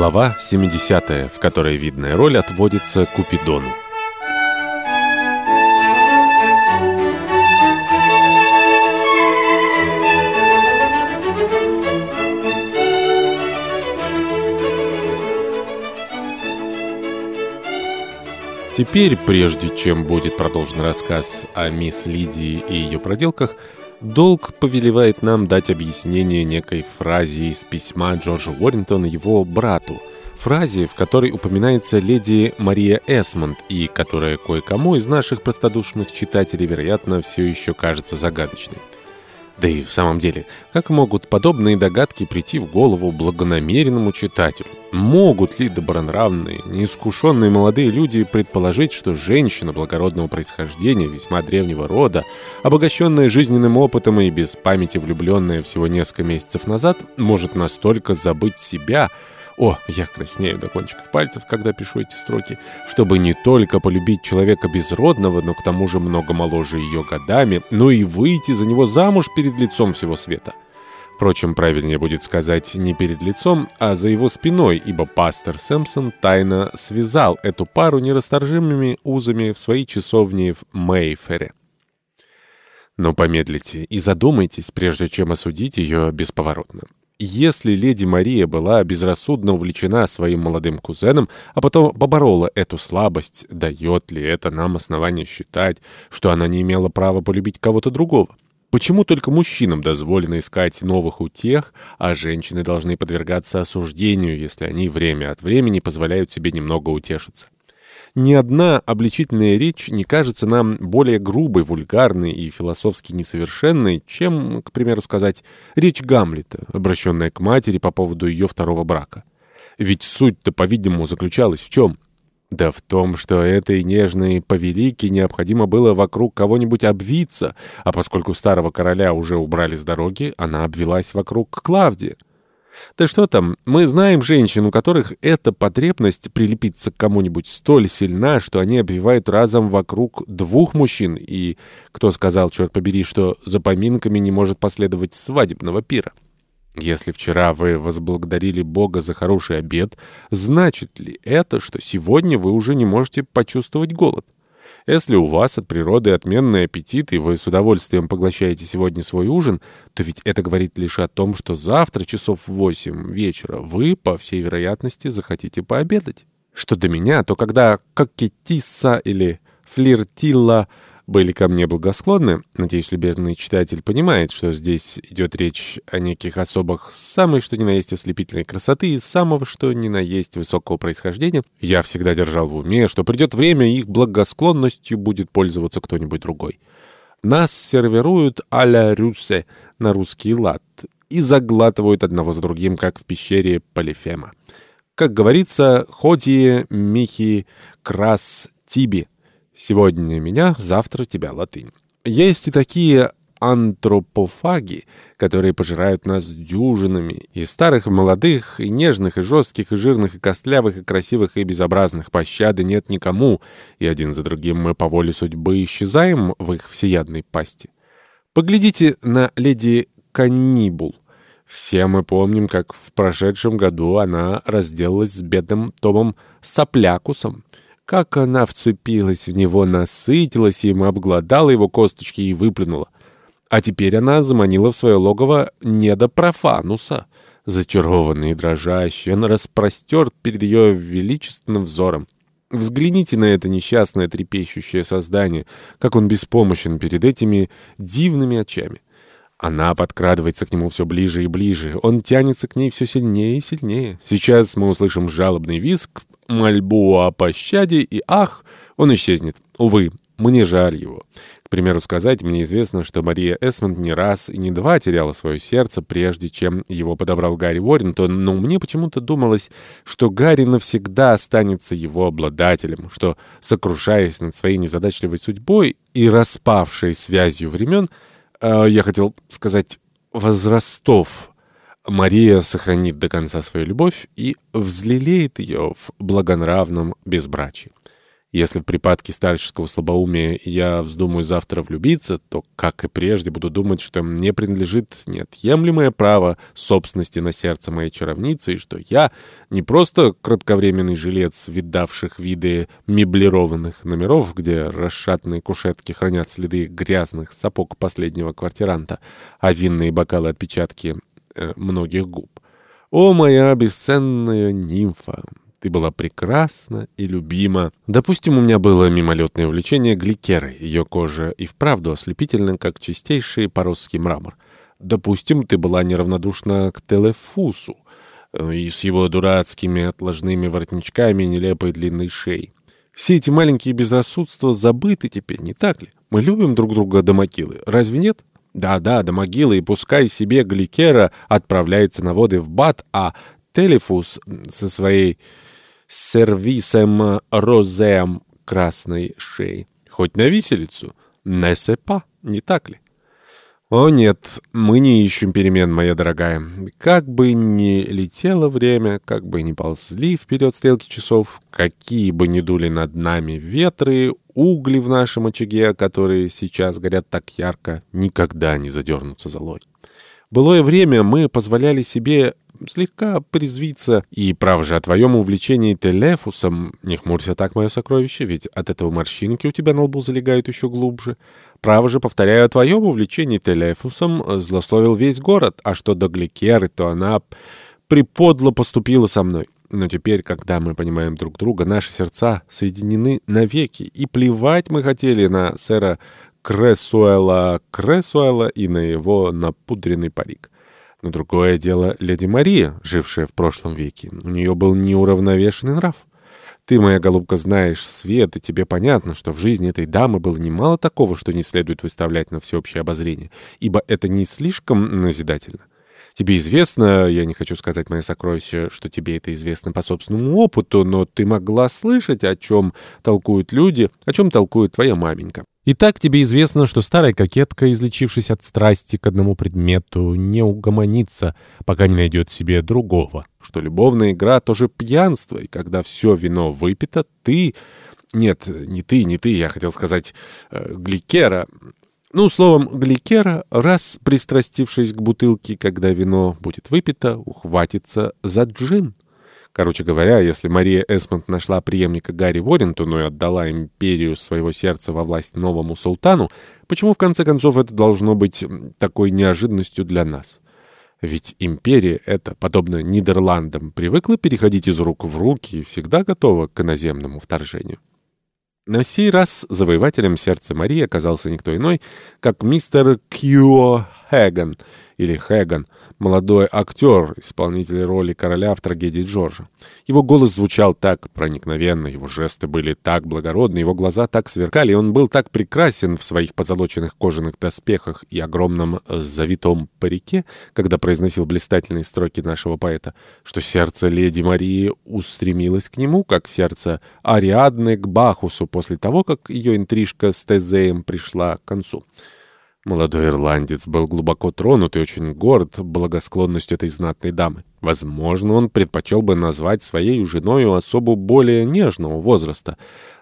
Глава 70, в которой видная роль отводится Купидону. Теперь, прежде чем будет продолжен рассказ о мисс Лидии и ее проделках, Долг повелевает нам дать объяснение некой фразе из письма Джорджа Уоррингтона его брату, фразе, в которой упоминается леди Мария Эсмонд и которая кое-кому из наших простодушных читателей, вероятно, все еще кажется загадочной. Да и в самом деле, как могут подобные догадки прийти в голову благонамеренному читателю? Могут ли добронравные, неискушенные молодые люди предположить, что женщина благородного происхождения, весьма древнего рода, обогащенная жизненным опытом и без памяти влюбленная всего несколько месяцев назад, может настолько забыть себя, о, я краснею до кончиков пальцев, когда пишу эти строки, чтобы не только полюбить человека безродного, но к тому же много моложе ее годами, но и выйти за него замуж перед лицом всего света. Впрочем, правильнее будет сказать не перед лицом, а за его спиной, ибо пастор Сэмпсон тайно связал эту пару нерасторжимыми узами в своей часовне в Мейфере. Но помедлите и задумайтесь, прежде чем осудить ее бесповоротно. Если леди Мария была безрассудно увлечена своим молодым кузеном, а потом поборола эту слабость, дает ли это нам основание считать, что она не имела права полюбить кого-то другого? Почему только мужчинам дозволено искать новых утех, а женщины должны подвергаться осуждению, если они время от времени позволяют себе немного утешиться? Ни одна обличительная речь не кажется нам более грубой, вульгарной и философски несовершенной, чем, к примеру, сказать речь Гамлета, обращенная к матери по поводу ее второго брака. Ведь суть-то, по-видимому, заключалась в чем? Да в том, что этой нежной повелике необходимо было вокруг кого-нибудь обвиться, а поскольку старого короля уже убрали с дороги, она обвелась вокруг Клавдия. Да что там, мы знаем женщин, у которых эта потребность прилепиться к кому-нибудь столь сильна, что они обвивают разом вокруг двух мужчин, и кто сказал, черт побери, что за поминками не может последовать свадебного пира? Если вчера вы возблагодарили Бога за хороший обед, значит ли это, что сегодня вы уже не можете почувствовать голод? Если у вас от природы отменный аппетит, и вы с удовольствием поглощаете сегодня свой ужин, то ведь это говорит лишь о том, что завтра часов в восемь вечера вы, по всей вероятности, захотите пообедать. Что до меня, то когда кокетисса или флиртилла были ко мне благосклонны. Надеюсь, любезный читатель понимает, что здесь идет речь о неких особых самой что ни на есть ослепительной красоты и самого что ни на есть высокого происхождения. Я всегда держал в уме, что придет время, и их благосклонностью будет пользоваться кто-нибудь другой. Нас сервируют а-ля рюссе на русский лад и заглатывают одного за другим, как в пещере Полифема. Как говорится, ходи михи крас тиби. Сегодня меня, завтра тебя латынь. Есть и такие антропофаги, которые пожирают нас дюжинами, и старых, и молодых, и нежных, и жестких, и жирных, и костлявых, и красивых, и безобразных. Пощады нет никому, и один за другим мы по воле судьбы исчезаем в их всеядной пасти. Поглядите на леди Каннибул. Все мы помним, как в прошедшем году она разделалась с бедным Томом Соплякусом. Как она вцепилась в него, насытилась им, обглодала его косточки и выплюнула. А теперь она заманила в свое логово недопрофануса. Зачарованный и дрожащий, он распростерт перед ее величественным взором. Взгляните на это несчастное трепещущее создание, как он беспомощен перед этими дивными очами. Она подкрадывается к нему все ближе и ближе. Он тянется к ней все сильнее и сильнее. Сейчас мы услышим жалобный визг, мольбу о пощаде, и ах, он исчезнет. Увы, мне жаль его. К примеру сказать, мне известно, что Мария Эсмонд не раз и не два теряла свое сердце, прежде чем его подобрал Гарри Уоррингтон, но мне почему-то думалось, что Гарри навсегда останется его обладателем, что, сокрушаясь над своей незадачливой судьбой и распавшей связью времен, э, я хотел сказать возрастов, Мария сохранит до конца свою любовь и взлелеет ее в благонравном безбрачии. Если в припадке старческого слабоумия я вздумаю завтра влюбиться, то, как и прежде, буду думать, что мне принадлежит неотъемлемое право собственности на сердце моей чаровницы, и что я не просто кратковременный жилец видавших виды меблированных номеров, где расшатанные кушетки хранят следы грязных сапог последнего квартиранта, а винные бокалы отпечатки многих губ. О, моя бесценная нимфа! Ты была прекрасна и любима. Допустим, у меня было мимолетное увлечение гликерой. Ее кожа и вправду ослепительна, как чистейший поросский мрамор. Допустим, ты была неравнодушна к Телефусу э, и с его дурацкими отложными воротничками и нелепой длинной шеей. Все эти маленькие безрассудства забыты теперь, не так ли? Мы любим друг друга до могилы, разве нет? Да-да, до могилы, и пускай себе Гликера отправляется на воды в Бат, а Телефус со своей сервисом розеем красной шеи. Хоть на виселицу. Не сепа, не так ли? О нет, мы не ищем перемен, моя дорогая. Как бы ни летело время, как бы ни ползли вперед стрелки часов, какие бы ни дули над нами ветры, угли в нашем очаге, которые сейчас горят так ярко, никогда не задернутся золой. Былое время мы позволяли себе слегка призвиться. И, прав же, о твоем увлечении телефусом, не хмурься так, мое сокровище, ведь от этого морщинки у тебя на лбу залегают еще глубже. Право же, повторяю, о твоем увлечении телефусом злословил весь город, а что до Гликеры, то она приподло поступила со мной. Но теперь, когда мы понимаем друг друга, наши сердца соединены навеки, и плевать мы хотели на сэра Кресуэла Кресуэла и на его напудренный парик. Но другое дело леди Мария, жившая в прошлом веке. У нее был неуравновешенный нрав. Ты, моя голубка, знаешь свет, и тебе понятно, что в жизни этой дамы было немало такого, что не следует выставлять на всеобщее обозрение, ибо это не слишком назидательно. Тебе известно, я не хочу сказать, мое сокровище, что тебе это известно по собственному опыту, но ты могла слышать, о чем толкуют люди, о чем толкует твоя маменька. Итак, тебе известно, что старая кокетка, излечившись от страсти к одному предмету, не угомонится, пока не найдет себе другого. Что любовная игра тоже пьянство, и когда все вино выпито, ты... Нет, не ты, не ты, я хотел сказать э, гликера. Ну, словом, гликера, раз пристрастившись к бутылке, когда вино будет выпито, ухватится за джин. Короче говоря, если Мария Эсмонд нашла преемника Гарри Уоррентону и отдала империю своего сердца во власть новому султану, почему в конце концов это должно быть такой неожиданностью для нас? Ведь империя эта, подобно Нидерландам, привыкла переходить из рук в руки и всегда готова к иноземному вторжению. На сей раз завоевателем сердца Марии оказался никто иной, как мистер Кьюо Хэган, или Хэган — молодой актер, исполнитель роли короля в трагедии Джорджа. Его голос звучал так проникновенно, его жесты были так благородны, его глаза так сверкали, он был так прекрасен в своих позолоченных кожаных доспехах и огромном завитом парике, когда произносил блистательные строки нашего поэта, что сердце леди Марии устремилось к нему, как сердце Ариадны к Бахусу после того, как ее интрижка с Тезеем пришла к концу. Молодой ирландец был глубоко тронут и очень горд благосклонностью этой знатной дамы. Возможно, он предпочел бы назвать своей женой особу более нежного возраста,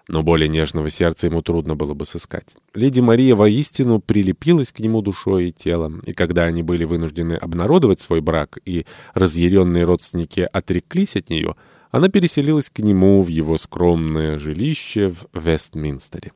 но более нежного сердца ему трудно было бы сыскать. Леди Мария воистину прилепилась к нему душой и телом, и когда они были вынуждены обнародовать свой брак, и разъяренные родственники отреклись от нее, она переселилась к нему в его скромное жилище в Вестминстере.